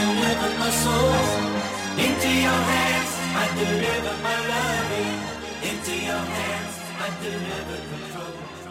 Deliver my soul. Into your hands, I deliver my love. Into your hands, I deliver control.